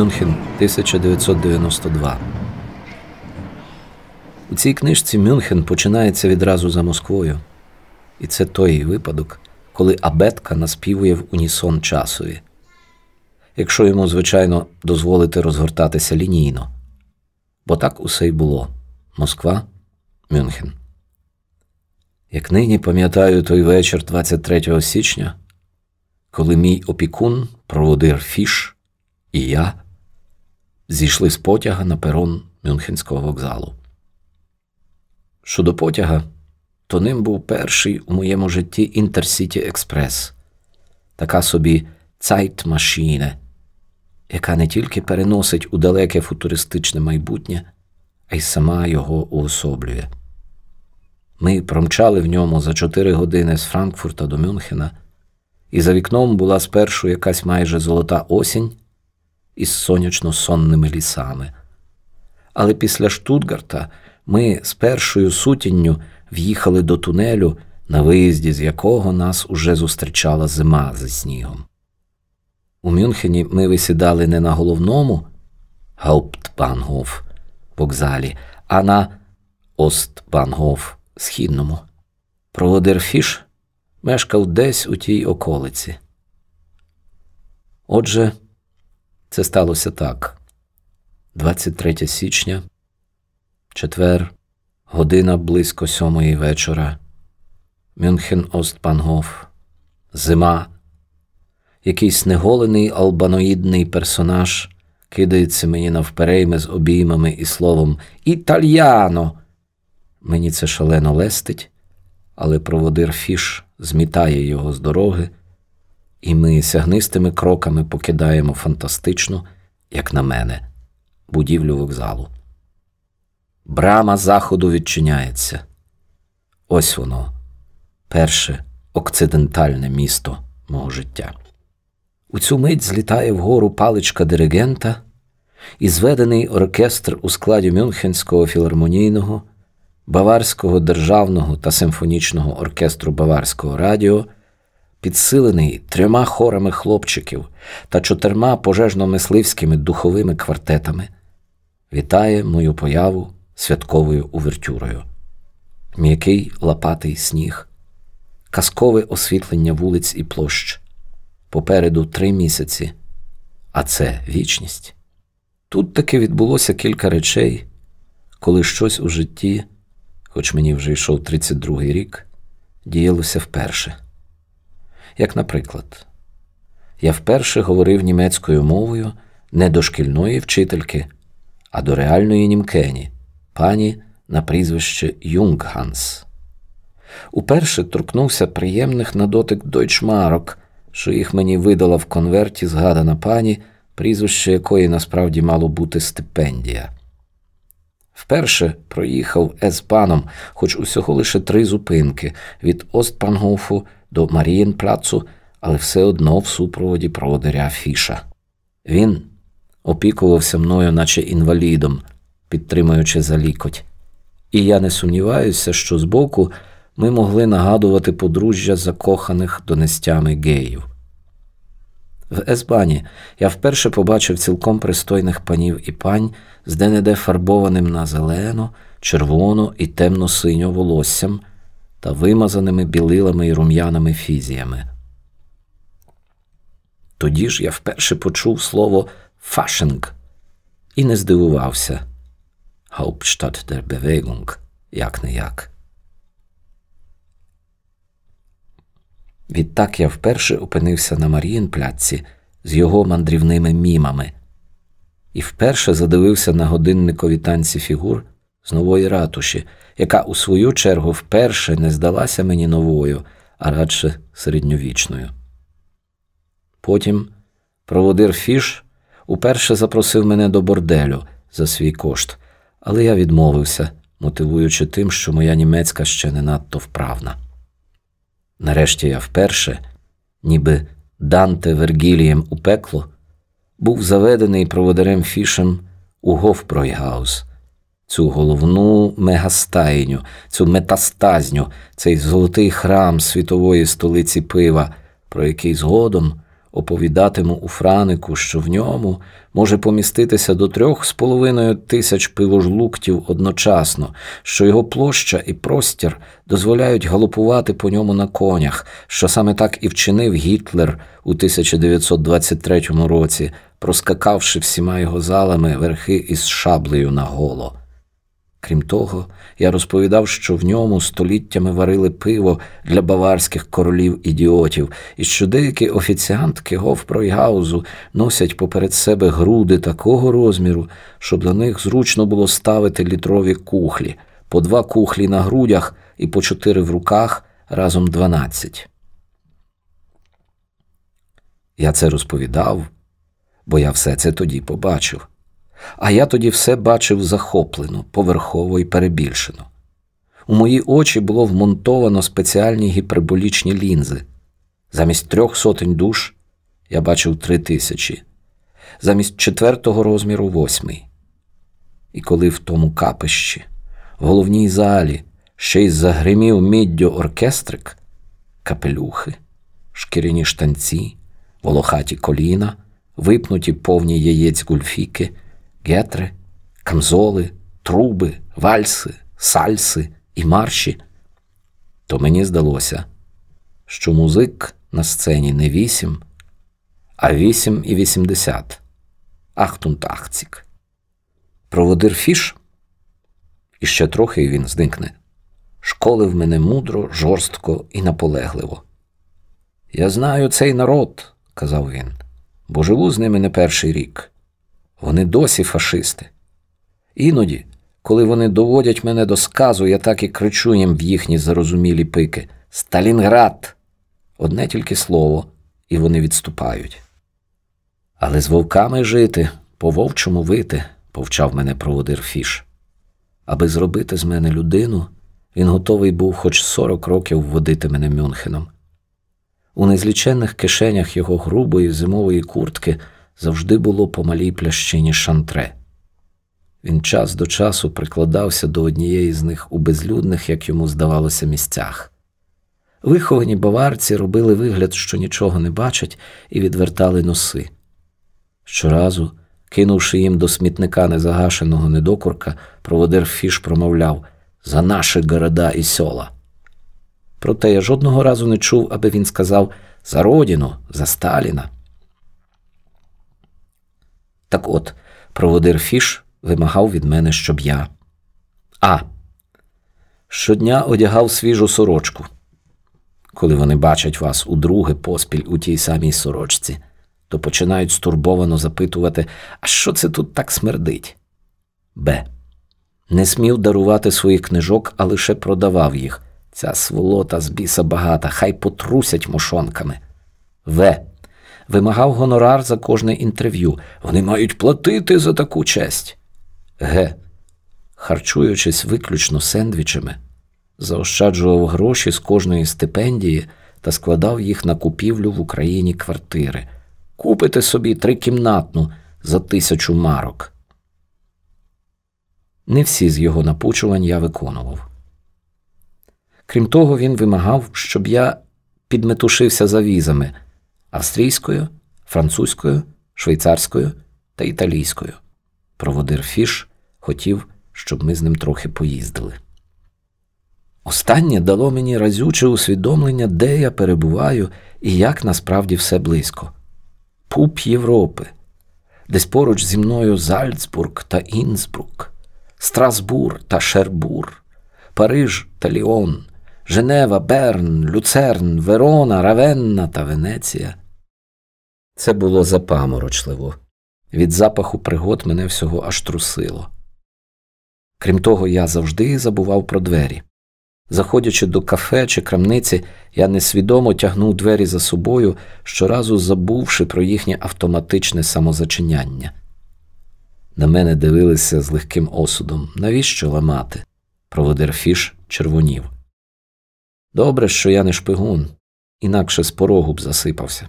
Мюнхен 1992. У цій книжці Мюнхен починається відразу за Москвою. І це той випадок, коли абетка наспівує в унісон часові. Якщо йому, звичайно, дозволити розгортатися лінійно. Бо так усе й було Москва, Мюнхен. Як нині пам'ятаю той вечір 23 січня, коли мій опікун, проводир Фіш і я зійшли з потяга на перон Мюнхенського вокзалу. Щодо потяга, то ним був перший у моєму житті Intercity Express, така собі Zeitmaschine, яка не тільки переносить у далеке футуристичне майбутнє, а й сама його уособлює. Ми промчали в ньому за чотири години з Франкфурта до Мюнхена, і за вікном була спершу якась майже золота осінь із сонячно-сонними лісами. Але після Штутгарта ми з першою сутінню в'їхали до тунелю, на виїзді з якого нас уже зустрічала зима зі снігом. У Мюнхені ми висідали не на головному Гауптбангоф вокзалі, а на Остбангоф східному. Проводир Фіш мешкав десь у тій околиці. Отже, це сталося так. 23 січня, четвер, година близько сьомої вечора. Мюнхен Остбангоф, зима. Якийсь неголений албаноїдний персонаж кидається мені навперейми з обіймами і словом Італьяно. Мені це шалено лестить, але проводир Фіш змітає його з дороги, і ми сягнистими кроками покидаємо фантастичну, як на мене, будівлю вокзалу. Брама заходу відчиняється. Ось воно, перше окцидентальне місто мого життя. У цю мить злітає вгору паличка диригента і зведений оркестр у складі Мюнхенського філармонійного, Баварського державного та симфонічного оркестру Баварського радіо, підсилений трьома хорами хлопчиків та чотирма пожежно-мисливськими духовими квартетами, вітає мою появу святковою увертюрою. М'який лопатий сніг, казкове освітлення вулиць і площ. Попереду три місяці, а це вічність. Тут таки відбулося кілька речей, коли щось у житті, хоч мені вже йшов 32-й рік, діялося вперше. Як, наприклад, я вперше говорив німецькою мовою не до шкільної вчительки, а до реальної німкені, пані на прізвище Юнгганс. Уперше торкнувся приємних на дотик дойчмарок, що їх мені видала в конверті згадана пані, прізвище якої насправді мало бути стипендія. Вперше проїхав Ес-паном, хоч усього лише три зупинки від Остпангофу до Марієнплацу, але все одно в супроводі проводиря Фіша. Він опікувався мною, наче інвалідом, підтримуючи за лікоть, і я не сумніваюся, що збоку ми могли нагадувати подружжя закоханих донестями геїв. В Есбані я вперше побачив цілком пристойних панів і пань з де-не-де фарбованим на зелено, червоно і темно-синьо волоссям та вимазаними білилами і рум'яними фізіями. Тоді ж я вперше почув слово фашинг і не здивувався. Hauptstadt der Bewegung, як не як. Відтак я вперше опинився на Маріїнпляці з його мандрівними мімами і вперше задивився на годинникові танці фігур з нової ратуші, яка у свою чергу вперше не здалася мені новою, а радше середньовічною. Потім проводир Фіш уперше запросив мене до борделю за свій кошт, але я відмовився, мотивуючи тим, що моя німецька ще не надто вправна. Нарешті я вперше, ніби Данте Вергілієм у пекло, був заведений проводарем фішем у Гофпройгаус, цю головну мегастайню, цю метастазню, цей золотий храм світової столиці пива, про який згодом оповідатиму у Франику, що в ньому може поміститися до трьох з половиною тисяч пивожлуктів одночасно, що його площа і простір дозволяють галопувати по ньому на конях, що саме так і вчинив Гітлер у 1923 році, проскакавши всіма його залами верхи із шаблею на голо. Крім того, я розповідав, що в ньому століттями варили пиво для баварських королів ідіотів, і що деякі офіціантки Гофпройгаузу носять поперед себе груди такого розміру, щоб на них зручно було ставити літрові кухлі, по два кухлі на грудях і по чотири в руках разом дванадцять. Я це розповідав, бо я все це тоді побачив. А я тоді все бачив захоплено, поверхово і перебільшено. У мої очі було вмонтовано спеціальні гіперболічні лінзи. Замість трьох сотень душ я бачив три тисячі, замість четвертого розміру восьмий. І коли в тому капищі, в головній залі, ще й загримів міддю оркестрик, капелюхи, шкіряні штанці, волохаті коліна, випнуті повні яєць гульфіки гетри, камзоли, труби, вальси, сальси і марші, то мені здалося, що музик на сцені не вісім, а вісім і вісімдесят. Ахтунтахцік. Проводир фіш, і ще трохи він зникне. Школив мене мудро, жорстко і наполегливо. Я знаю цей народ, казав він, бо живу з ними не перший рік. Вони досі фашисти. Іноді, коли вони доводять мене до сказу, я так і кричу їм в їхні зарозумілі пики Сталінград! Одне тільки слово, і вони відступають. Але з вовками жити, по вовчому вити, повчав мене проводир Фіш. Аби зробити з мене людину, він готовий був хоч сорок років водити мене Мюнхеном. У незліченних кишенях його грубої зимової куртки завжди було по малій плящині шантре. Він час до часу прикладався до однієї з них у безлюдних, як йому здавалося, місцях. Виховані баварці робили вигляд, що нічого не бачать, і відвертали носи. Щоразу, кинувши їм до смітника незагашеного недокурка, проводир фіш промовляв за наші города і села. Проте я жодного разу не чув, аби він сказав за родину, за Сталіна. Так от, проводир Фіш вимагав від мене, щоб я. А. Щодня одягав свіжу сорочку. Коли вони бачать вас удруге поспіль у тій самій сорочці, то починають стурбовано запитувати, а що це тут так смердить? Б. Не смів дарувати своїх книжок, а лише продавав їх. Ця сволота з біса багата, хай потрусять мошонками. В вимагав гонорар за кожне інтерв'ю. Вони мають платити за таку честь. Г. Харчуючись виключно сендвічами, заощаджував гроші з кожної стипендії та складав їх на купівлю в Україні квартири. Купите собі трикімнатну за тисячу марок. Не всі з його напучувань я виконував. Крім того, він вимагав, щоб я підметушився за візами австрійською, французькою, швейцарською та італійською. Проводир Фіш хотів, щоб ми з ним трохи поїздили. Останнє дало мені разюче усвідомлення, де я перебуваю і як насправді все близько. Пуп Європи, десь поруч зі мною Зальцбург та Інсбрук, Страсбур та Шербур, Париж та Ліон, Женева, Берн, Люцерн, Верона, Равенна та Венеція. Це було запаморочливо. Від запаху пригод мене всього аж трусило. Крім того, я завжди забував про двері. Заходячи до кафе чи крамниці, я несвідомо тягнув двері за собою, щоразу забувши про їхнє автоматичне самозачиняння. На мене дивилися з легким осудом навіщо ламати? Проводир фіш червонів. Добре, що я не шпигун, інакше з порогу б засипався.